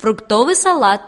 фруктовый салат.